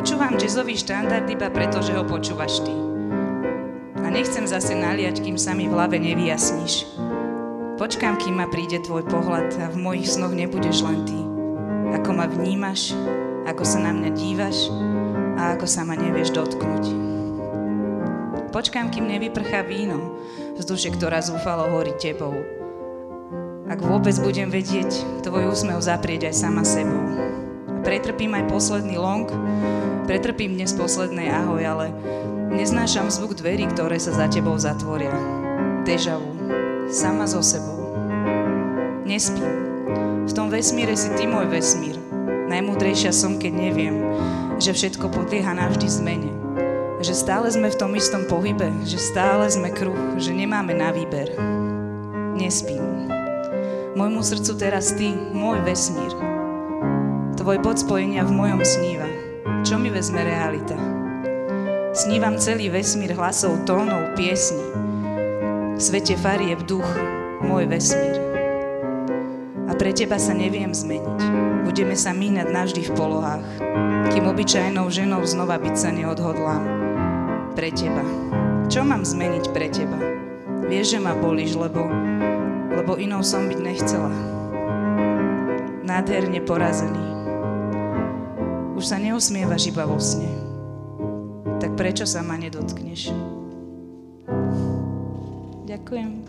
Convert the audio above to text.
Počúvam jazzový štandard iba preto, že ho počúvaš ty. A nechcem zase naliať, kým sa mi v hlave nevyjasníš. Počkám, kým ma príde tvoj pohľad a v mojich snoch nebudeš len ty. Ako ma vnímaš, ako sa na mňa dívaš a ako sa ma nevieš dotknúť. Počkám, kým nevyprchá víno z duše, ktorá zúfalo horí tebou. Ak vôbec budem vedieť tvoj úsmev zaprieť aj sama sebou. Pretrpím aj posledný long, pretrpím dnes posledné ahoj, ale neznášam zvuk dverí, ktoré sa za tebou zatvoria. Deja vu. Sama so sebou. Nespím. V tom vesmíre si ty môj vesmír. Najmúdrejšia som, keď neviem, že všetko podlieha navždy zmene. Že stále sme v tom istom pohybe, že stále sme kruh, že nemáme na výber. Nespím. Môjmu srdcu teraz ty, môj vesmír. Tvoj bod spojenia v mojom sníva. Čo mi vezme realita? Snívam celý vesmír hlasov, tónov, piesní. V svete farieb duch, môj vesmír. A pre teba sa neviem zmeniť. Budeme sa mínať navždy v polohách, kým obyčajnou ženou znova byť sa neodhodlám. Pre teba. Čo mám zmeniť pre teba? Vieš, že ma bolíš, lebo, lebo inou som byť nechcela. Nádherne porazený. Už sa neusmievaš iba vo sne. Tak prečo sa ma nedotkneš? Ďakujem.